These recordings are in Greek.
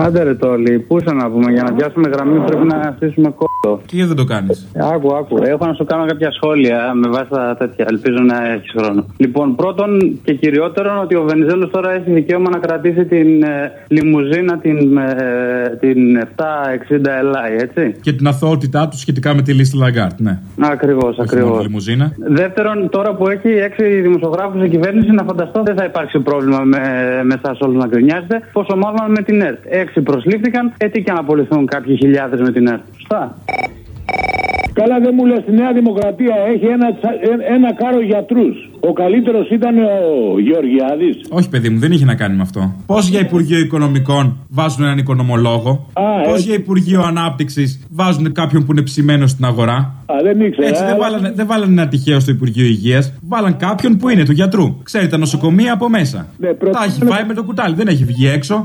Άντε ρε Τόλη, πού είσαι να πούμε, για να πιάσουμε γραμμή πρέπει να στήσουμε κώλο. Τι δεν το κάνεις; Άκου, άκου. Έχω να σου κάνω κάποια σχόλια με βάση τα τέτοια. Ελπίζω να έχεις χρόνο. Λοιπόν, πρώτον και κυριότερον ότι ο Βενιζέλος τώρα έχει δικαίωμα να κρατήσει την ε, λιμουζίνα την, ε, την 760 Li, έτσι. Και την αθωότητά του σχετικά με τη λίστα Λαγκάρντ, ναι. Ακριβώς, Όχι μόνο ακριβώς. τη λιμουζίνα. Δεύτερον, τώρα που έχει έξι δημοσιογράφους η κυβέρνηση, να φανταστώ δεν θα υπάρξει πρόβλημα με, με εσάς όλους να γκρινιάζετε. Πόσο μάλλον με την ΕΡΤ. Έξι προσλήφθηκαν, ε, τι και να απολυθούν κάποιοι χιλιάδες με την ΕΡΤ. Σωστά. Καλά δεν μου λες η Νέα Δημοκρατία έχει ένα, τσα- ε- ένα κάρο γιατρούς. Ο καλύτερος ήταν ο Γεωργιάδης. Όχι, παιδί μου, δεν είχε να κάνει με αυτό. Πώς για Υπουργείο Οικονομικών βάζουν έναν οικονομολόγο; Α, Πώς έτσι. για Υπουργείο Ανάπτυξης βάζουν κάποιον που είναι ψημένος στην αγορά; Α, δεν ήξερα. Έτσι, δεν αλλά- βάλανε, δεν βάλανε ένα τυχαίο στο Υπουργείο Υγείας. Βάλαν κάποιον που είναι του γιατρού. Ξέρει τα νοσοκομεία από μέσα. Ναι, πρώτα- Τα έχει φάει με το κουτάλι, δεν έχει βγει έξω.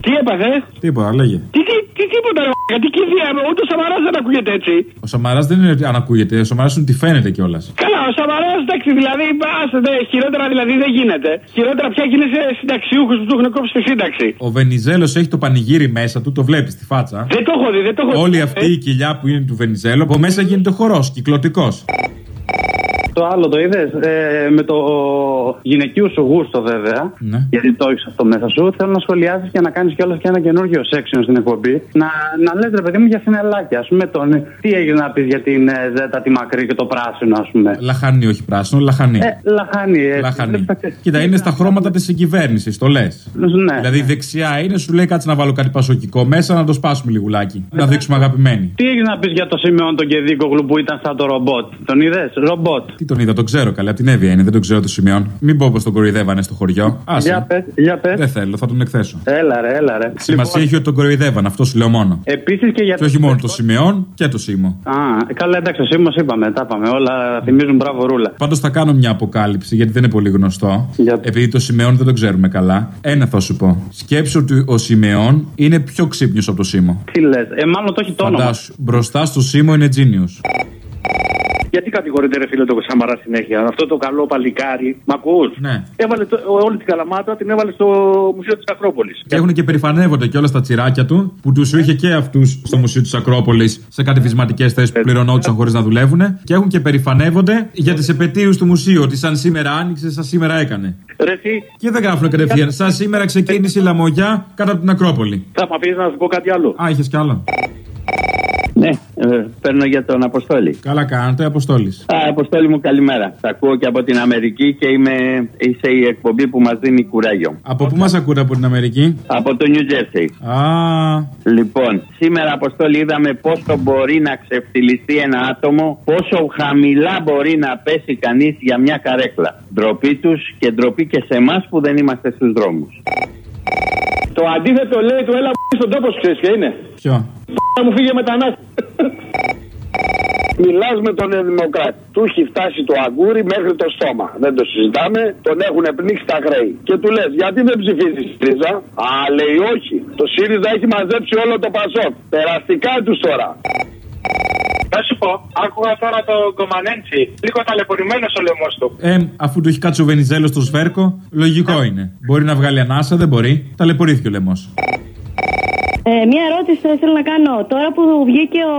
Τι έπαθε, Τίποτα, λέγε. τι, τι, τι τίποτα, ρε, γιατί κηδεία, ούτε ο Σαμαράς δεν ακούγεται έτσι. Ο Σαμαράς δεν είναι ότι αν ακούγεται, ο Σαμαράς είναι ότι φαίνεται κιόλας. Καλά, ο Σαμαράς, εντάξει, δηλαδή, άσε, δε, χειρότερα δηλαδή δεν γίνεται. Χειρότερα πια γίνεσαι συνταξιούχους που του έχουν κόψει τη σύνταξη. Ο Βενιζέλος έχει το πανηγύρι μέσα του, το βλέπεις στη φάτσα. Δεν το έχω δει, δεν το έχω δει. Όλη αυτή η κοιλιά που είναι του Βενιζέλο, από μέσα γίνεται χορός, κυκλωτικός. Το άλλο το είδες; Ε, με το γυναικείο σου γούστο βέβαια. Ναι. Γιατί το έχεις αυτό μέσα σου. Θέλω να σχολιάσεις και να κάνεις κιόλας και ένα καινούργιο section στην εκπομπή. Να, να λες ρε παιδί μου για συνελάκια. Α πούμε τον. Τι έγινε να πεις για την ε, Ζέτα τη μακρύ και το πράσινο, ας πούμε; Λαχανί, όχι πράσινο, λαχανί. Ε, λαχανί, έτσι. Λαχανί. Δεν- Κοίτα, είναι στα χρώματα της συγκυβέρνησης, το λες. Ναι. Δηλαδή δεξιά είναι, σου λέει κάτσε να βάλω κάτι πασοκικό μέσα να το σπάσουμε λιγουλάκι. Να δείξουμε αγαπημένοι. Τι έγινε να πεις για το Σιμεών τον Κεδίκογλου που ήταν σαν το ρομπότ; Τον είδες, ρομπότ. Τι τον είδα, τον ξέρω καλά. Από την Εύβοια είναι, δεν τον ξέρω το σημείο. Μην πω πως τον κοροϊδεύανε στο χωριό. Για Άσε. πες, για πες. Δεν θέλω, θα τον εκθέσω. Έλα ρε, έλα ρε. Σημασία έχει ότι τον κοροϊδεύαν, αυτό σου λέω μόνο. Επίσης και για Και όχι μόνο το Σιμεών και το Σίμω. Α, καλά, εντάξει, ο Σίμως είπαμε, τα είπαμε. Όλα θυμίζουν μπράβο ρούλα. Πάντως θα κάνω μια αποκάλυψη γιατί δεν είναι πολύ γνωστό. Για- Επειδή το Σιμεών δεν το ξέρουμε καλά. Ένα θα σου πω. Σκέψου ότι ο Σιμεών είναι πιο ξύπνιος από το Σίμω. Τι λες, ε, μάλλον το έχει το όνομα. Φαντάσου, μπροστά στο Σίμω είναι genius. Γιατί κατηγορείται ρε φίλε το Σαμαρά συνέχεια; Αυτό το καλό παλικάρι. Μ' ακούς; Ναι. Έβαλε το, όλη την καλαμάτα την έβαλε στο Μουσείο της Ακρόπολης. Και έχουν και περηφανεύονται και όλα τα τσιράκια του που τους είχε και αυτούς στο Μουσείο της Ακρόπολης σε κατεβισματικέ θέσεις που πληρωνόντουσαν χωρίς να δουλεύουν. Και έχουν και περηφανεύονται για τις επαιτίους του μουσείου. Ότι σαν σήμερα άνοιξε, σαν σήμερα έκανε. Ρε εσύ, Και δεν γράφουν κατευθείαν. Σαν σήμερα ξεκίνησε η λαμογιά κάτω από την Ακρόπολη. θα μ' αφήσει να σου πω κάτι άλλο; Α, είχες κι άλλο. Ναι, ε, παίρνω για τον Αποστόλη. Καλά κάνατε, Αποστόλης. Α, Αποστόλη μου, καλημέρα. Θα ακούω και από την Αμερική και είμαι, είσαι η εκπομπή που μας δίνει κουράγιο. Από πού μας ακούτε από την Αμερική; Από το New Jersey. Α, Λοιπόν, σήμερα Αποστόλη είδαμε πόσο μπορεί να ξεφτυλιστεί ένα άτομο, πόσο χαμηλά μπορεί να πέσει κανείς για μια καρέκλα. Ντροπή τους και ντροπή και σε εμάς που δεν είμαστε στους δρόμους. Το αντίθετο λέει του έλα στον τόπο σου, ξέρεις ποιο είναι. ποιο; Θα μου φύγει μετανάστη. Μιλάς με τον Δημοκράτη. Του έχει φτάσει το αγκούρι μέχρι το στόμα. Δεν το συζητάμε. Τον έχουν πνίξει τα χρέη. Και του λες, γιατί δεν ψηφίζεις ΣΥΡΙΖΑ. Α, λέει όχι. Το ΣΥΡΙΖΑ έχει μαζέψει όλο το Πασόκ. Περαστικά τους τώρα. Θα σου πω, άκουγα τώρα το Κομανέντσι. Λίγο ταλαιπωρημένος ο λαιμός του. Ε, αφού του έχει κάτσει ο Βενιζέλος στο σβέρκο, λογικό είναι. Μπορεί να βγάλει ανάσα, δεν μπορεί. Ταλαιπωρήθηκε ο λαιμός. Ε, μία ερώτηση θα ήθελα να κάνω. Τώρα που βγήκε ο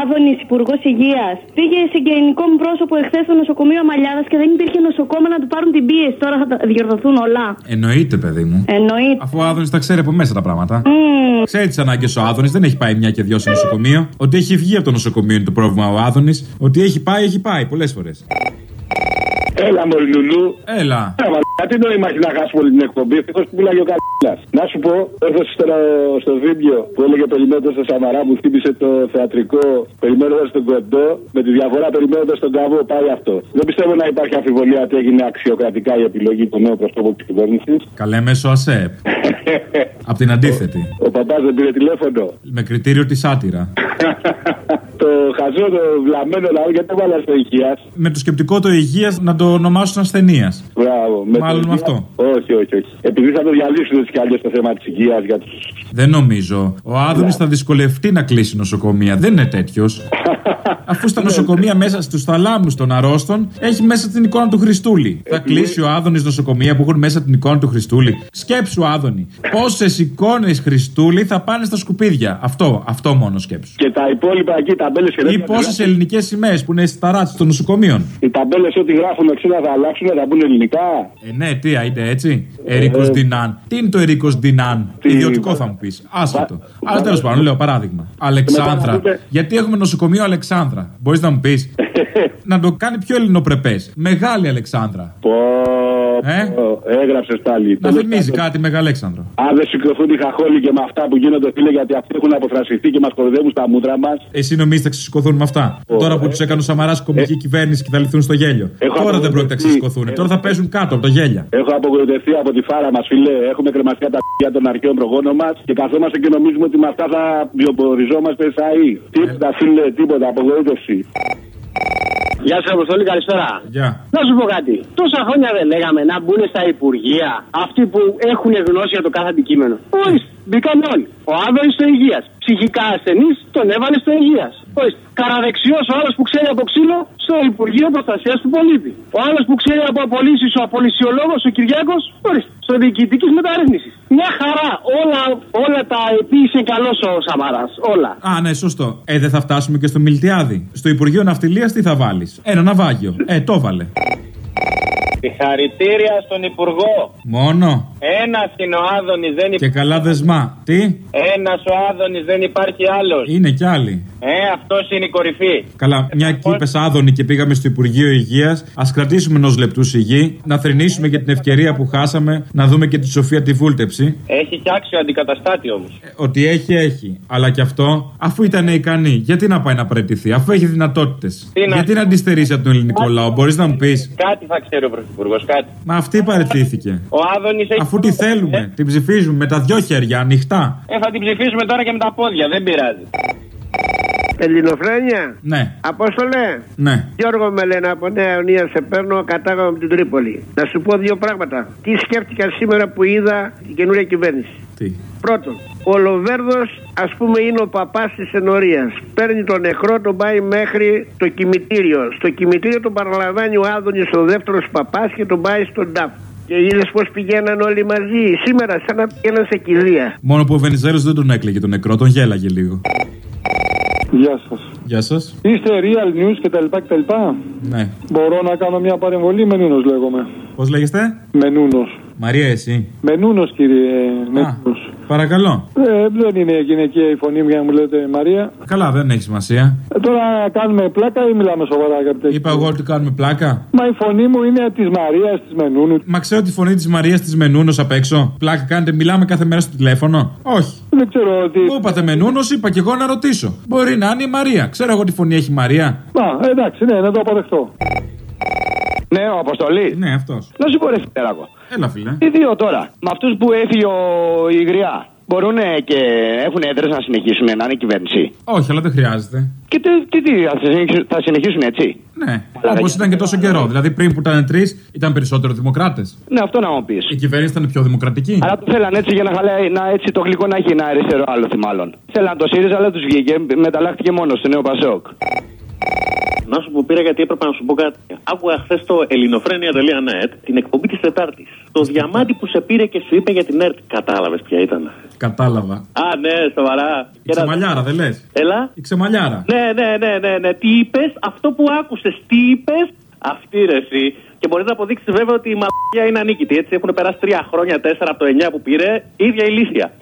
Άδωνης Υπουργός Υγείας, πήγε συγγενικό μου πρόσωπο εχθές στο νοσοκομείο Αμαλιάδας και δεν υπήρχε νοσοκόμα να του πάρουν την πίεση. Τώρα θα τα διορθωθούν όλα. Εννοείται, παιδί μου. Εννοείται. Αφού ο Άδωνης τα ξέρει από μέσα τα πράγματα. Μμμ. Ξέρει τις ανάγκες ο Άδωνης, δεν έχει πάει μια και δυο στο νοσοκομείο. Ότι έχει βγει από το νοσοκομείο είναι το πρόβλημα ο Άδωνης. Ότι έχει πάει, έχει πάει πολλές φορές. Έλα, Μωρή Λουλού. Έλα. Ε, μα, Τι νόημα έχει να χάσουμε όλη την εκπομπή, ευτυχώ που μιλάει ο Καλίλα. Να σου πω, έρχεσαι στο, στο βίντεο που έλεγε περιμένοντας το Σαμαρά που χτύπησε το θεατρικό, περιμένοντας τον κοντό, με τη διαφορά περιμένοντας τον καβό, πάει αυτό. Δεν πιστεύω να υπάρχει αμφιβολία ότι έγινε αξιοκρατικά η επιλογή του νέου προσώπου της κυβέρνησης. Καλέ μέσω ΑΣΕΠ. Απ' την αντίθετη. Ο παπάς δεν πήρε τηλέφωνο. Με κριτήριο τη άτυρα. το χαζό, το βλαμμένο λαό, γιατί δεν βάλα στο υγείας. Με το σκεπτικό το υγείας να το ονομάσουν ασθενεία. Μπράβο. με Μάλλον το με υγεία- αυτό. Όχι, όχι, όχι. Επειδή θα το διαλύσουν έτσι κι αλλιώς το θέμα της υγείας για του. Δεν νομίζω. Ο Άδωνης θα δυσκολευτεί να κλείσει νοσοκομεία. Δεν είναι τέτοιος. Αφού στα νοσοκομεία μέσα στους θαλάμους των αρρώστων έχει μέσα την εικόνα του Χριστούλη. Θα κλείσει ο Άδωνης νοσοκομεία που έχουν μέσα την εικόνα του Χριστούλη. Σκέψου, Άδωνη. Πόσες εικόνες Χριστούλη θα πάνε στα σκουπίδια. Αυτό, αυτό μόνο σκέψου. Και τα υπόλοιπα εκεί, ταμπέλε και Ή πόσες ελληνικές σημαίες που είναι στα ταράτσε των νοσοκομείων. Οι ταμπέλες ό,τι γράφουν εξήνα θα αλλάξουν, θα μπουν ελληνικά. Ε, ναι, τι είναι έτσι. Ερίκος Ντινάν. Τι είναι το Ερίκος Ντινάν; Τι- Ιδιωτικό θα μου πεις. Άσχετο. Αλλά τέλος πάντων, λέω παράδειγμα. Αλεξάνδρα. μετά να Γιατί έχουμε νοσοκομείο Αλεξάνδρα. Μπορείς να μου πεις. να το κάνει πιο ελληνοπρεπές. Μεγάλη Αλεξάνδρα. Πω, Ε; πω, έγραψε πάλι. Να θυμίζει κάτι Μεγαλέξανδρο. Αν δεν σηκωθούν οι χαχόλοι και με αυτά που γίνονται, φίλε, γιατί αυτοί έχουν αποφρασιστεί και μας κοροϊδεύουν στα μούτρα μας. Εσύ νομίζετε θα ξεσηκωθούν με αυτά; Τώρα που τους έκανε ο Σαμαρά κομική κυβέρνηση και θα λυθούν στο γέλιο. Ε. Έχω Τώρα δεν πρόκειται να απογοητευτεί. ξεσηκωθούν. Τώρα θα παίζουν κάτω από τα γέλια. Έχω απογοητευτεί από τη φάρα μας, φίλε. Έχουμε κρεμαστεί τα π***για των αρχαίων προγόνων μας και καθόμαστε και νομίζουμε ότι με αυτά θα βιοποριζόμαστε σαΐ. Τίποτα, φίλε, τίποτα. Απογοήτευση. Γεια σας, Αποστολή, καλησπέρα. Γεια. Να σου πω κάτι. Τόσα χρόνια δεν λέγαμε να μπουν στα Υπουργεία αυτοί που έχουν γνώση για το κάθε αντικείμενο. Ορίστε, μπήκαν όλοι. Ο Άδωνης στο υγείας. Ψυχικά ασθενή τον έβαλε στο υγείας. Ορίστε. Καραδεξιός ο άλλος που ξέρει από ξύλο στο Υπουργείο Προστασίας του Πολίτη. Ο άλλος που ξέρει από απολύσεις ο απολυσιολόγος ο Κυριάκος. Ορίστε. Στο διοικητικής μεταρρύθμισης. Μια χαρά. Όλα, όλα τα επίησε καλός ο Σαμαράς. Όλα. Α, ναι, σωστό. Ε, δεν θα φτάσουμε και στο Μιλτιάδη. Στο Υπουργείο Ναυτιλίας τι θα βάλεις; Ένα ναυάγιο. Ε, το βάλε. Συγχαρητήρια στον Υπουργό. Μόνο. Ένας είναι ο Άδωνης, δεν Και υπάρχει. καλά δεσμά. Τι; Ένας ο Άδωνης, δεν υπάρχει άλλος. Είναι κι άλλοι. Ε, αυτός είναι η κορυφή. Καλά, μια και είπες Άδωνη και πήγαμε στο Υπουργείο Υγείας, ας κρατήσουμε ενός λεπτού σιγή, να θρυνήσουμε και την ευκαιρία που χάσαμε, να δούμε και τη Σοφία τη βούλτεψη. Έχει και άξιο αντικαταστάτη όμως. Ε, Ότι έχει, έχει. Αλλά και αυτό, αφού ήταν ικανή, γιατί να πάει να παραιτηθεί, αφού έχει δυνατότητες. Τι να- Γιατί να αντιστερήσει από τον ελληνικό λαό, μπορείς να μου πεις; Κάτι θα ξέρει ο Πρωθυπουργό, κάτι. Μα αυτή παραιτήθηκε. Ο Άδωνης έχει. Αφού τη θέλουμε, την ψηφίζουμε με τα δυο χέρια ανοιχτά. Ε, θα την ψηφίσουμε τώρα και με τα πόδια, δεν πειράζει. Ελληνοφρένια. Ναι, Απόστολε. ναι. Γιώργο με λένε από Νέα Ιωνία σε παίρνω κατάγαμε από την Τρίπολη. Να σου πω δύο πράγματα. Τι σκέφτηκα σήμερα που είδα την καινούρια κυβέρνηση; Τι; Πρώτον, ο Λοβέρδος, ας πούμε, είναι ο παπάς της ενορίας. Παίρνει τον νεκρό, τον πάει μέχρι το κημητήριο. Στο κημητήριο τον παραλαμβάνει ο Άδωνης, ο δεύτερος παπάς, και τον πάει στον ΤΑΠ. Και είδες πώ πηγαίναν όλοι μαζί. Σήμερα, σαν να πηγαίναν σε κηδεία. Μόνο που ο Βενιζέλος δεν τον έκλαιγε τον νεκρό, τον γέλαγε λίγο. Γεια σας. Γεια σας. Είστε real news κτλ. κτλ. Ναι. Μπορώ να κάνω μια παρεμβολή. Μενούνο λέγομαι. Πώς λέγεστε, Μενούνο. Μαρία, εσύ. Μενούνο, κύριε Μενούνο. Παρακαλώ. Ε, δεν είναι γυναικεία η φωνή μου για να μου λέτε Μαρία. Καλά, δεν έχει σημασία. Ε, τώρα κάνουμε πλάκα ή μιλάμε σοβαρά, αγαπητέ. Είπα εγώ ότι κάνουμε πλάκα. Μα η φωνή μου είναι της Μαρίας, της Μενούνου. Μα ξέρω τη φωνή της Μαρίας της Μενούνο απ' έξω. Πλάκα κάνετε, μιλάμε κάθε μέρα στο τηλέφωνο. Όχι. Δεν ξέρω ότι. Μου είπατε Μενούνο, είπα και εγώ να ρωτήσω. Μπορεί να είναι η Μαρία. Ξέρω εγώ τι φωνή έχει η Μαρία. Α, εντάξει, ναι, να το αποδεχτώ. Ναι, ο Αποστολής. Ναι, αυτός. Να σου πω ρε φιλέρακο. Έλα, φίλε. Τι δύο τώρα. Με αυτούς που έφυγε ο Ιγριά. Μπορούν και έχουν έδρες να συνεχίσουν να είναι κυβέρνηση; Όχι, αλλά δεν χρειάζεται. Και τι, τι, τι θα, συνεχίσουν, θα συνεχίσουν έτσι; Ναι, όπως ήταν και τόσο καιρό. Δηλαδή πριν που ήταν τρεις, ήταν περισσότερο δημοκράτες. Ναι, αυτό να μου πεις. Η κυβέρνηση ήταν πιο δημοκρατική. Αλλά το θέλαν έτσι για να χαλάει να, έτσι το γλυκό να έχει ένα αριστερό άλοθη μάλλον. Θέλαν το ΣΥΡΙΖΑ, αλλά τους βγήκε. Μεταλλάχθηκε μόνος στο νέο Πασόκ. Να σου πω πήρα γιατί έπρεπε να σου πω κάτι. Άκουγα χθες το ελληνοφρένια.net την εκπομπή της Τετάρτης. Το διαμάντι που σε πήρε και σου είπε για την ΕΡΤ. Κατάλαβες ποια ήταν. Κατάλαβα. Α, ναι, σοβαρά. Η ξεμαλιάρα, δεν λες; Έλα. Η ξεμαλιάρα. Ναι, ναι, ναι, ναι, ναι. Τι είπες, αυτό που άκουσες. Τι είπες, αυτή ρε εσύ. Και μπορείς να αποδείξεις βέβαια ότι η μαλακία είναι ανίκητη. Έτσι έχουν περάσει τρία χρόνια, τέσσερα από το 9 που πήρε, ίδια ηλίθεια.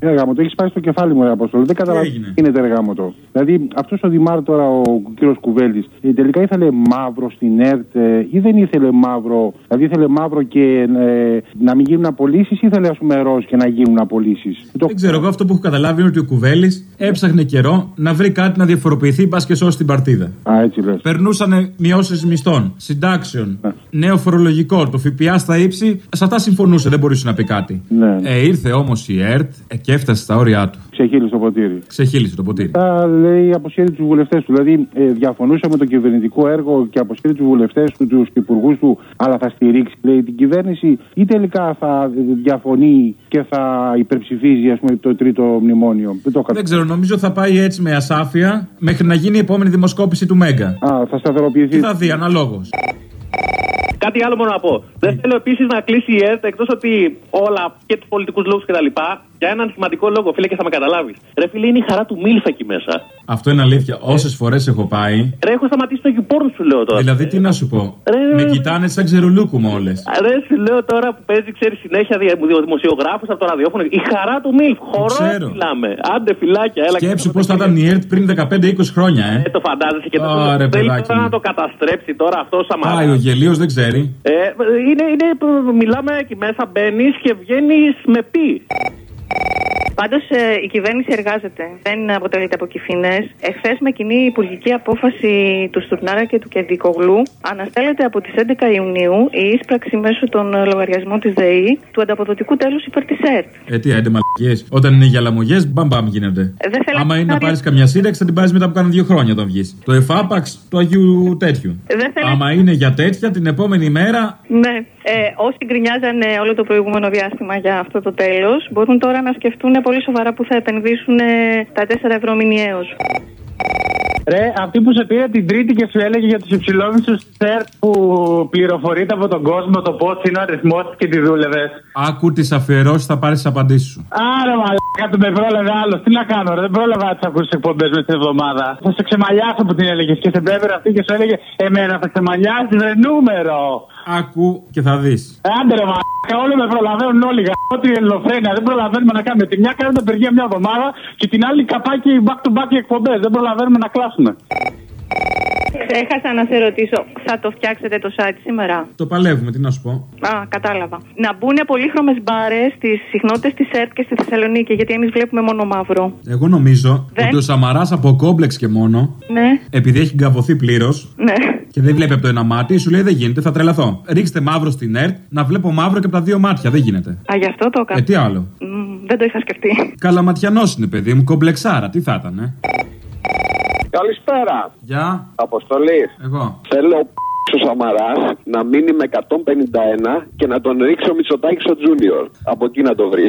Ρε γάμο, το έχεις πάει στο κεφάλι μου, ρε Αποστολή. Δεν καταλαβαίνω τι γίνεται, ρε γάμο το. Δηλαδή, αυτός ο Δημάρ τώρα, ο κύριος Κουβέλη, τελικά ήθελε μαύρο στην ΕΡΤ ε, ή δεν ήθελε μαύρο. Δηλαδή, ήθελε μαύρο και ε, να μην γίνουν απολύσεις ή ήθελε, ας πούμε, ροζ και να γίνουν απολύσεις. Δεν ξέρω, εγώ αυτό που έχω καταλάβει είναι ότι ο Κουβέλης έψαχνε καιρό να βρει κάτι να διαφοροποιηθεί, μπα και σώσει την παρτίδα. Α, έτσι λες. Περνούσαν μειώσεις μισθών, συντάξεων, νέο φορολογικό, το ΦΠΑ στα ύψη. Σε αυτά συμφωνούσε, δεν μπορούσε να πει κάτι. Ναι. Ε, ήρθε όμως η ΕΡΤ ε, και Έφτασε στα όρια του. Ξεχύλισε το ποτήρι. Ξεχύλισε το ποτήρι. Τα λέει αποσύρει τους βουλευτές του. Δηλαδή ε, διαφωνούσε με το κυβερνητικό έργο και αποσύρει τους βουλευτές του, τους υπουργούς του, αλλά θα στηρίξει λέει, την κυβέρνηση ή τελικά θα διαφωνεί και θα υπερψηφίζει ας πούμε, το τρίτο μνημόνιο. Δεν το Δεν ξέρω, νομίζω θα πάει έτσι με ασάφεια μέχρι να γίνει η επόμενη δημοσκόπηση του Μέγκα. Α, θα σταθεροποιηθεί. Και θα δει αναλόγως. Κάτι άλλο μόνο να πω. Δεν θέλω επίσης να κλείσει η ΕΡΤ εκτός ότι όλα και τους πολιτικούς λόγου κτλ. Για έναν σημαντικό λόγο, φίλε, και θα με καταλάβεις. Ρε, φίλε, είναι η χαρά του Μίλφα εκεί μέσα. Αυτό είναι αλήθεια. Όσες φορές έχω πάει. Ρε, έχω σταματήσει το YouPorn σου λέω τώρα. Δηλαδή, τι να σου πω; Ρε, Με κοιτάνε σαν ξερουλούκου με όλες. Ρε, σου λέω τώρα που παίζει, ξέρεις συνέχεια δημοσιογράφου από το ραδιόφωνο. Η χαρά του Μίλφ. Χορό ξέρω. μιλάμε. Άντε, φυλάκια, έλα. Σκέψου πώς θα ήταν η ΕΡΤ πριν 15-20 χρόνια, ε. Ε, το φαντάζεσαι και το Ωρε, Θέλει παιδάκι τώρα μου. να το καταστρέψει τώρα αυτό ο Σαμαρά. Πάει ο γελίος, δεν ξέρει. Ε, είναι, είναι, που μιλάμε εκεί μέσα, μπαίνεις και βγαίνεις με πει. you Πάντως η κυβέρνηση εργάζεται. Δεν αποτελείται από κυφινέ. Εχθές, με κοινή υπουργική απόφαση του Στουρνάρα και του Κεντικογλου, αναστέλλεται από τις 11 Ιουνίου η ίσπραξη μέσω των λογαριασμών της ΔΕΗ του ανταποδοτικού τέλους υπέρ της ΕΡΤ. Ε, τι, άντε μαλακίες. Όταν είναι για λαμογές, μπαμ μπαμ γίνεται. Ε, δεν θέλω Άμα να είναι να πάρει- πάρεις καμιά σύνταξη, θα την πάρεις μετά που κάνουν δύο χρόνια όταν βγεις. Το εφάπαξ του Αγίου τέτοιου. Ε, Δεν θέλω... Άμα είναι για τέτοια, την επόμενη μέρα. Ναι. Ε, όσοι γκρινιάζανε όλο το προηγούμενο διάστημα για αυτό το τέλος, μπορούν τώρα να σκεφτούν πολύ σοβαρά που θα επενδύσουν ε, τα 4 ευρώ μηνιαίως. Ρε, αυτή που σε πήρε την Τρίτη και σου έλεγε για τους υψηλόμισθους ΣΕΡΤ που πληροφορείται από τον κόσμο το πώς είναι ο αριθμός και τη δούλευες. Άκου τις αφιερώσεις, θα πάρεις τις απαντήσεις σου. Άρα, μαλάκα του με πρόλαβε άλλος. Τι να κάνω, ρε, δεν πρόλαβα να τις ακούσεις εκπομπές μες την εβδομάδα. Θα σε ξεμαλιάσω που την έλεγες και σε μπέβαινε αυτή και σου έλεγε Εμένα θα ξεμαλιάσει, ρε, νούμερο. Άκου και θα δεις. Ε, Άντε ρε μαλάκα, όλοι με προλαβαίνουν όλοι. Ό,τι ελληνοφρένεια δεν προλαβαίνουμε να κάνουμε. Τη μια κάνουμε απεργία μια εβδομάδα και την άλλη καπάκι back to back εκπομπές. Δεν προλαβαίνουμε να κλάσουμε. Ξέχασα να σε ρωτήσω, θα το φτιάξετε το site σήμερα; Το παλεύουμε, τι να σου πω. Α, κατάλαβα. Να μπουν πολύχρωμες μπάρες στις συχνότητες της ΕΡΤ και στη Θεσσαλονίκη, γιατί εμείς βλέπουμε μόνο μαύρο. Εγώ νομίζω Δεν. ότι ο Σαμαράς από κόμπλεξ και μόνο, Ναι, επειδή έχει γκαβωθεί πλήρως ναι. και δεν βλέπει από το ένα μάτι, σου λέει δεν γίνεται, θα τρελαθώ. Ρίξτε μαύρο στην ΕΡΤ, να βλέπω μαύρο και από τα δύο μάτια. Δεν γίνεται. Α, γι' αυτό το έκανα. Ε, τι άλλο. Μμ, δεν το είχα σκεφτεί. Καλαματιανός είναι, παιδί μου, κομπλεξάρα. Τι θα ήταν, ε; Καλησπέρα. Γεια. Αποστολής. Εγώ. Θέλω ο Σαμαράς να μείνει με 151 και να τον ρίξει ο Μητσοτάκη στο Τζούνιορ. Από εκεί να το βρει.